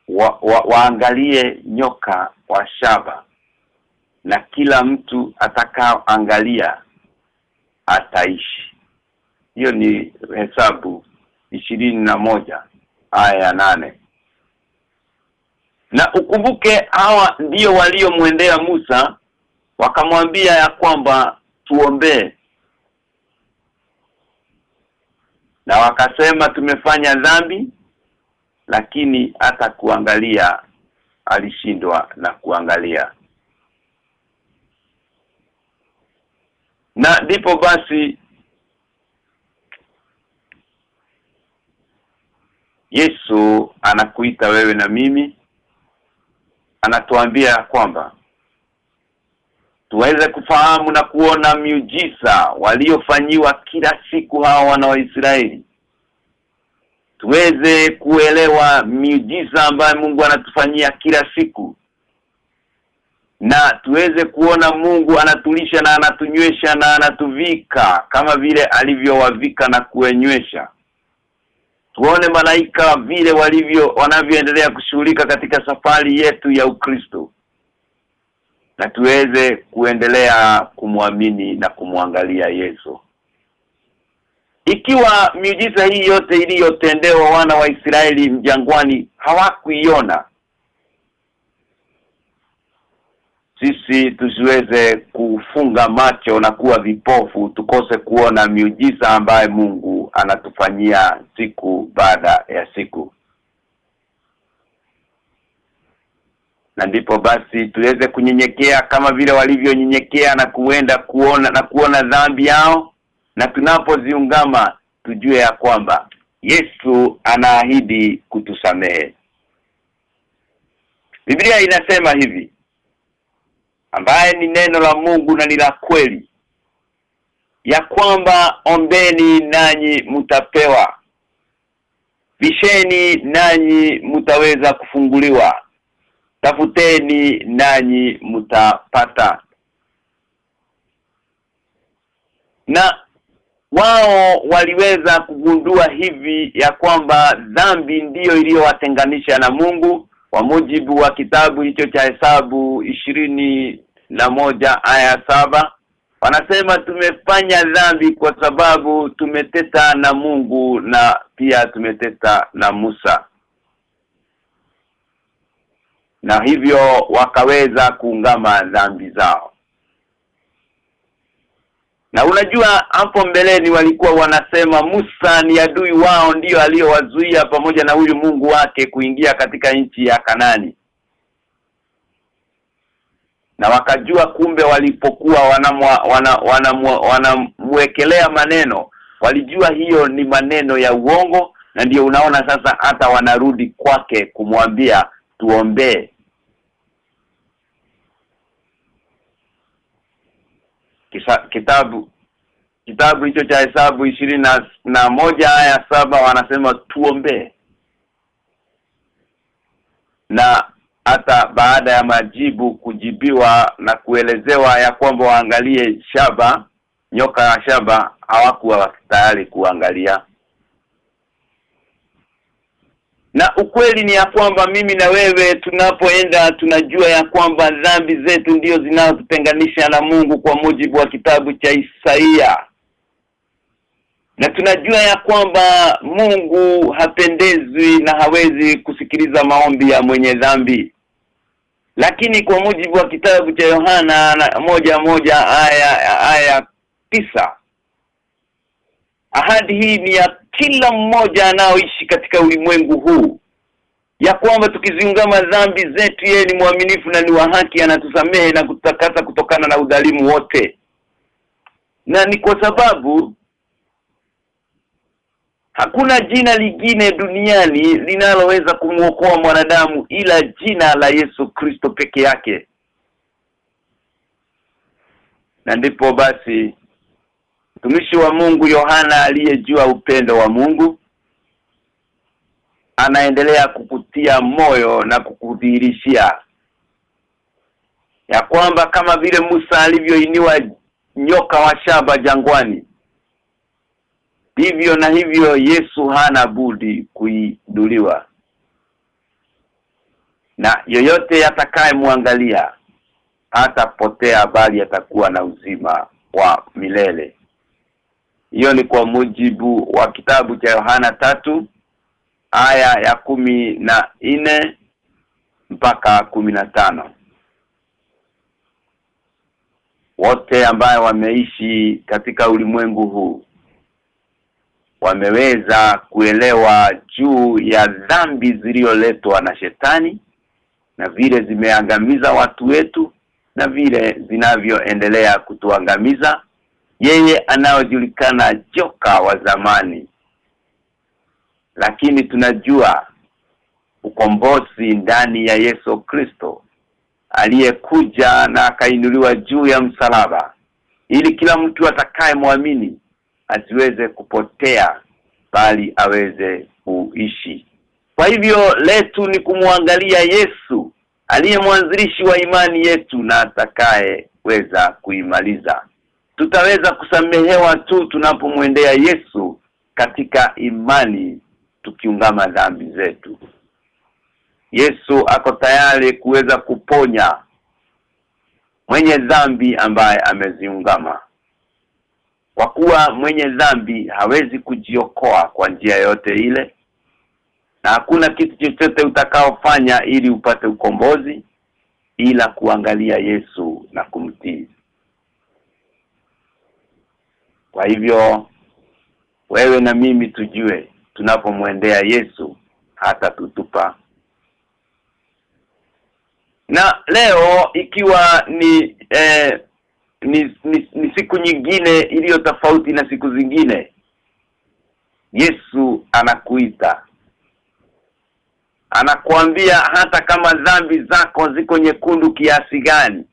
wa, wa, waangalie nyoka wa shaba na kila mtu atakaoangalia ataishi. Hiyo ni hesabu ishirini na moja aya ya nane. Na ukumbuke hawa ndio waliomwendea Musa wakamwambia ya kwamba tuombee. Na wakasema tumefanya dhambi lakini hata kuangalia alishindwa na kuangalia. Na ndipo basi Yesu anakuita wewe na mimi anatuambia kwamba tuweze kufahamu na kuona miujiza waliofanyiwa kila siku hawa wana waisraeli tuweze kuelewa miujiza ambayo Mungu anatufanyia kila siku. Na tuweze kuona Mungu anatulisha na anatunywesha na anatuvika kama vile alivyowavika na kuenywesha tuone malaika vile walivyo wanavyoendelea kushughulika katika safari yetu ya Ukristo na tuweze kuendelea kumwamini na kumwangalia Yesu. Ikiwa miujiza hii yote iliyotendewa wana wa Israeli mjangwani hawakuiona sisi tusiweze kufunga macho na kuwa vipofu tukose kuona miujiza ambaye Mungu anatufanyia siku baada ya siku na ndipo basi tuweze kunyenyekea kama vile walivyonyenyekea na kuenda kuona na kuona dhambi yao. Na tunapoziungama tujue ya kwamba Yesu anaahidi kutusamehe. Biblia inasema hivi ambaye ni neno la Mungu na ni la kweli ya kwamba ombeni nanyi mtapewa visheni nanyi mtaweza kufunguliwa tafuteni nanyi mtapata na wao waliweza kugundua hivi ya kwamba dhambi ndiyo iliyowatenganisha na Mungu kwa mujibu wa kitabu hicho cha hesabu ishirini na moja aya saba. Wanasema tumefanya dhambi kwa sababu tumeteta na Mungu na pia tumeteta na Musa na hivyo wakaweza kuungama dhambi zao na unajua hapo mbeleni walikuwa wanasema Musa ni adui wao ndiyo aliyowazuia pamoja na huyu Mungu wake kuingia katika nchi ya Kanani. Na wakajua kumbe walipokuwa wanamwekelea wana, wana, wana maneno walijua hiyo ni maneno ya uongo na ndiyo unaona sasa hata wanarudi kwake kumwambia tuombee. Kitabu kitabu hicho cha hesabu ishirini na, na moja haya saba wanasema tuombee. Na hata baada ya majibu kujibiwa na kuelezewa ya kwamba waangalie shaba nyoka ya shaba hawakuwa tayari kuangalia na ukweli ni ya kwamba mimi na wewe tunapoenda tunajua ya kwamba dhambi zetu ndio zinazotutenganisha na Mungu kwa mujibu wa kitabu cha Isaia. Na tunajua ya kwamba Mungu hapendezwi na hawezi kusikiliza maombi ya mwenye dhambi. Lakini kwa mujibu wa kitabu cha Yohana na moja moja aya aya tisa ahadi hii ni ya kila mmoja anaoishi katika ulimwengu huu ya kwamba tukiziungama dhambi zetu yeye ni mwaminifu na ni wa haki anatusamehe na kutakasa kutokana na udhalimu wote na ni kwa sababu Hakuna jina lingine duniani linaloweza kumuokoa mwanadamu ila jina la Yesu Kristo peke yake. Na ndipo basi mtumishi wa Mungu Yohana aliyejua upendo wa Mungu anaendelea kukutia moyo na kukudhihirishia ya kwamba kama vile Musa alivyoiniwa nyoka wa shaba jangwani hivyo na hivyo Yesu hana budi kuiduliwa na yoyote atakayemwangalia hatapotea bali atakuwa na uzima wa milele hiyo ni kwa mujibu wa kitabu cha Yohana tatu aya ya kumi na nne mpaka kumi na tano. Wote ambaye wameishi katika ulimwengu huu wameweza kuelewa juu ya dhambi zilizoletwa na shetani na vile zimeangamiza watu wetu na vile zinavyoendelea kutuangamiza yeye anayojulikana joka wa zamani. Lakini tunajua ukombozi ndani ya Yesu Kristo aliyekuja na akainuliwa juu ya msalaba ili kila mtu atakaye muamini asiweze kupotea bali aweze kuishi. Kwa hivyo letu ni kumwangalia Yesu aliye mwanzilishi wa imani yetu na atakaye weza kuimaliza tutaweza kusamehewa tu tunapomwendea Yesu katika imani tukiungama dhambi zetu. Yesu ako tayari kuweza kuponya mwenye dhambi ambaye ameziungama. Kwa kuwa mwenye dhambi hawezi kujiokoa kwa njia yote ile na hakuna kitu chochote utakaofanya ili upate ukombozi ila kuangalia Yesu na kumtii kwa hivyo wewe na mimi tujue tunapomwendea Yesu hata tutupa na leo ikiwa ni eh, ni, ni, ni siku nyingine iliyo tofauti na siku zingine Yesu anakuita. Anakuambia hata kama dhambi zako ziko nyekundu kiasi gani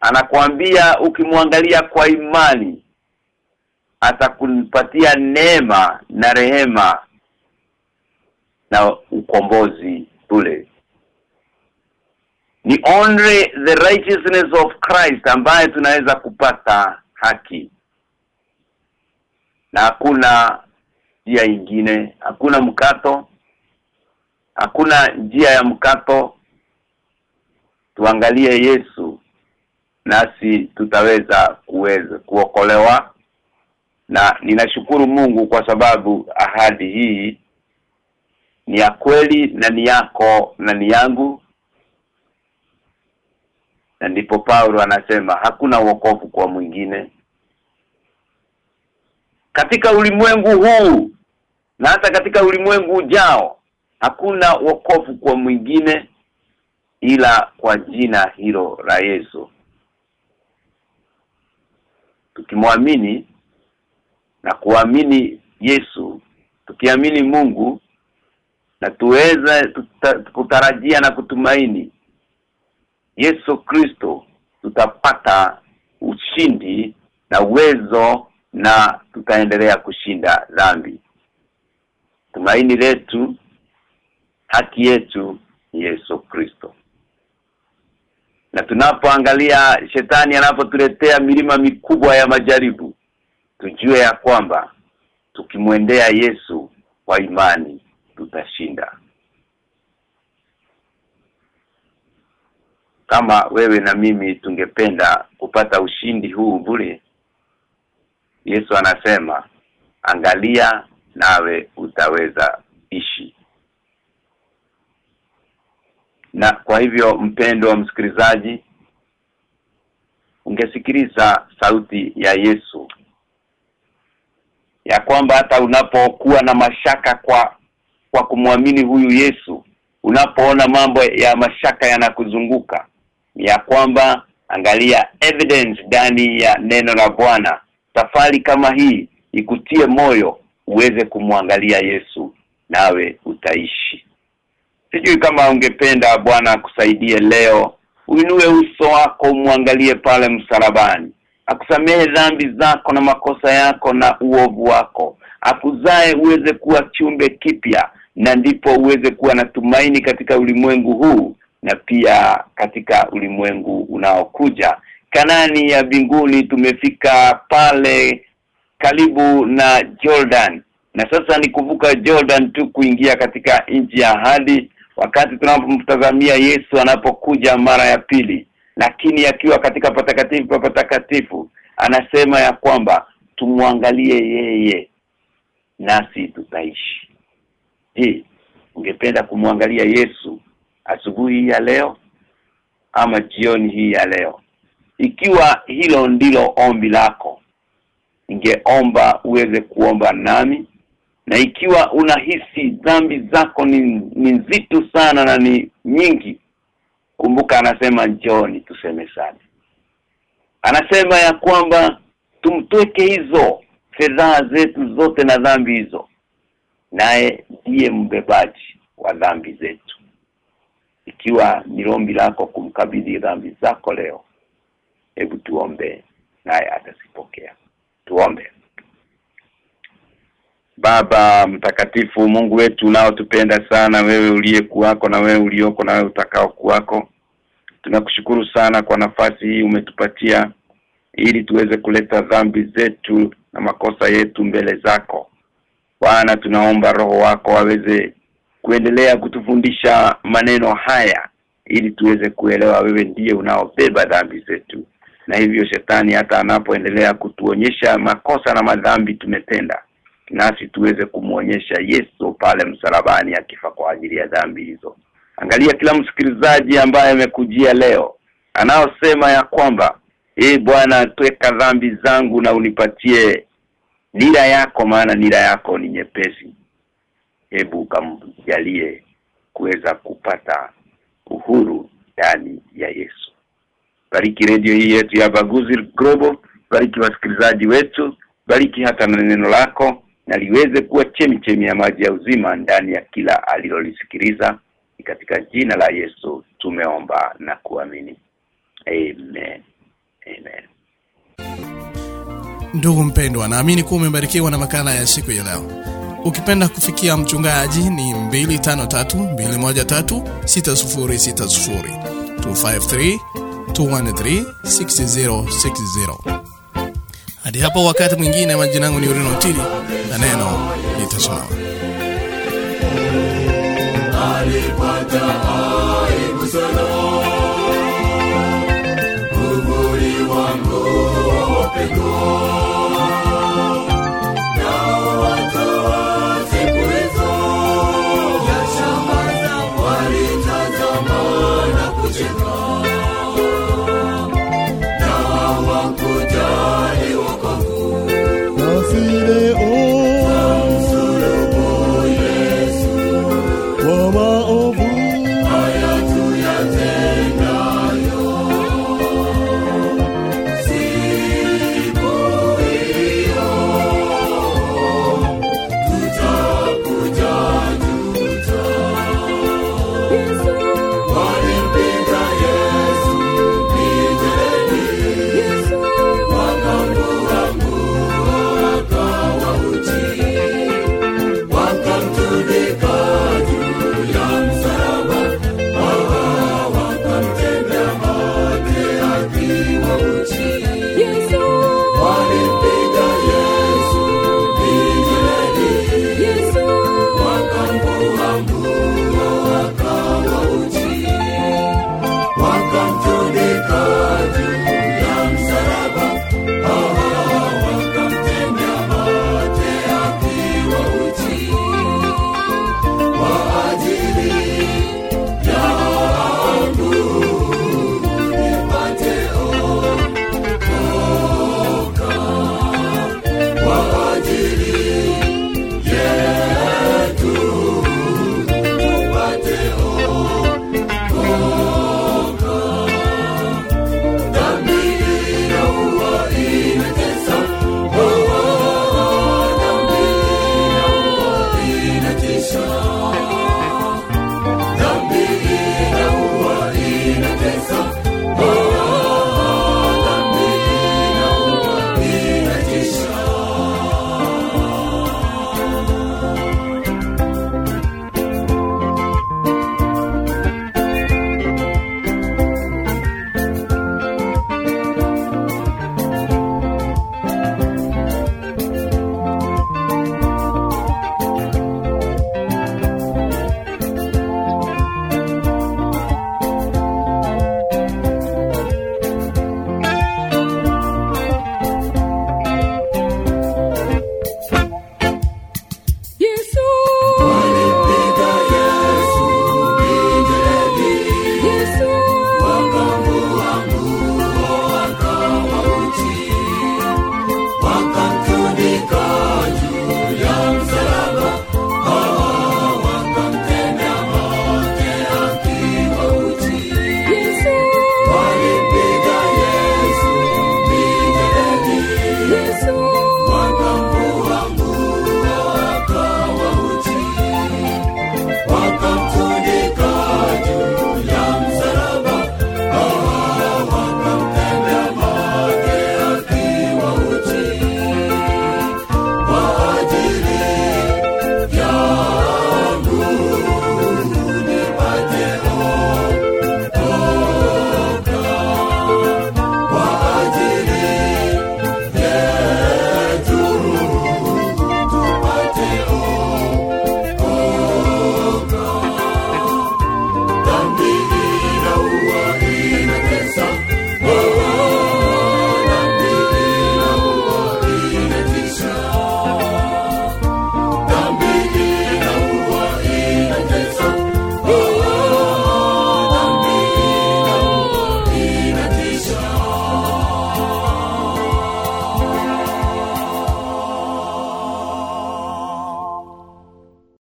anakuambia ukimwangalia kwa imani atakupatia neema na rehema na ukombozi ule ni only the righteousness of Christ ambaye tunaweza kupata haki. Na hakuna njia ingine hakuna mkato hakuna njia ya mkato. Tuangalie Yesu nasi tutaweza kuweza kuokolewa. Na ninashukuru Mungu kwa sababu ahadi hii ni ya kweli na ni yako na ni yangu. Na ndipo Paulo anasema hakuna wokovu kwa mwingine. Katika ulimwengu huu na hata katika ulimwengu ujao hakuna wokovu kwa mwingine ila kwa jina hilo la Yesu tukimwamini na kuamini Yesu tukiamini Mungu na tuweze tuta, kutarajia na kutumaini Yesu Kristo tutapata ushindi na uwezo na tutaendelea kushinda dhambi. Tumaini letu haki yetu Yesu Kristo na tunapoangalia shetani anapotuletea milima mikubwa ya majaribu tujue ya kwamba tukimwendea Yesu kwa imani tutashinda. Kama wewe na mimi tungependa kupata ushindi huu bure Yesu anasema angalia nawe utaweza ishi na kwa hivyo mpendo wa msikilizaji ungesikiliza sauti ya Yesu. Ya kwamba hata unapokuwa na mashaka kwa kwa kumwamini huyu Yesu unapoona mambo ya mashaka yanakuzunguka ya kwamba angalia evidence ndani ya neno la Bwana. Safari kama hii ikutie moyo uweze kumwangalia Yesu nawe utaishi sijui kama ungependa Bwana akusaidie leo. Uinue uso wako umwangalie pale msalabani. Akusamehe dhambi zako na makosa yako na uovu wako. Akuzae uweze kuwa chumbe kipya na ndipo uweze kuwa na tumaini katika ulimwengu huu na pia katika ulimwengu unaokuja. Kanani ya binguni tumefika pale karibu na Jordan. Na sasa ni kuvuka Jordan tu kuingia katika nchi ya ahadi wakati tunapomtazamia Yesu anapokuja mara ya pili lakini akiwa katika patakatifu pa patakatifu anasema ya kwamba tumwangalie yeye nasi tutaishi. Je ungependa kumwangalia Yesu asubuhi ya leo ama jioni hii ya leo? Ikiwa hilo ndilo ombi lako ningeomba uweze kuomba nami na ikiwa unahisi dhambi zako ni, ni nzito sana na ni nyingi kumbuka anasema njoni tuseme sana. Anasema ya kwamba tumtweke hizo fedhaa zetu zote na dhambi hizo naye ndiye mbebaji wa dhambi zetu. Ikiwa ni ombi lako kumkabidhi dhambi zako leo hebu tuombe naye atazipokea. Tuombe Baba mtakatifu Mungu wetu unaotupenda sana wewe uliyekuwako na wewe ulioko na wewe utakao kuwako tunakushukuru sana kwa nafasi hii umetupatia ili tuweze kuleta dhambi zetu na makosa yetu mbele zako. Bwana tunaomba roho wako aweze kuendelea kutufundisha maneno haya ili tuweze kuelewa wewe ndiye unaobeba dhambi zetu. Na hivyo shetani hata anapoendelea kutuonyesha makosa na madhambi tumetenda nasi tuweze kumuonyesha Yesu pale msalabani akifa kwa ajili ya dhambi hizo. Angalia kila msikilizaji ambaye amekujia leo anaosema ya kwamba "E bwana tweka dhambi zangu na unipatie nira yako maana nira yako ni nyepesi. Hebu kamjalie kuweza kupata uhuru ndani ya Yesu. Bariki redio hii yetu ya Baguzi Global. Bariki wasikilizaji wetu. Bariki hata na neno lako na liweze kuwa chemichemi chemi ya maji ya uzima ndani ya kila alilolisikiliza katika jina la Yesu tumeomba na kuamini amen amen Ndugu mpendwa, naamini kuwa umebarikiwa na makala ya siku ya leo. Ukipenda kufikia mchungaji ni 253 213 6060 253 213 6060. Hadi hapo wakati mwingine, majina yangu ni Urino Tili na neno litasimama. alipata aibu sana wangu pekoo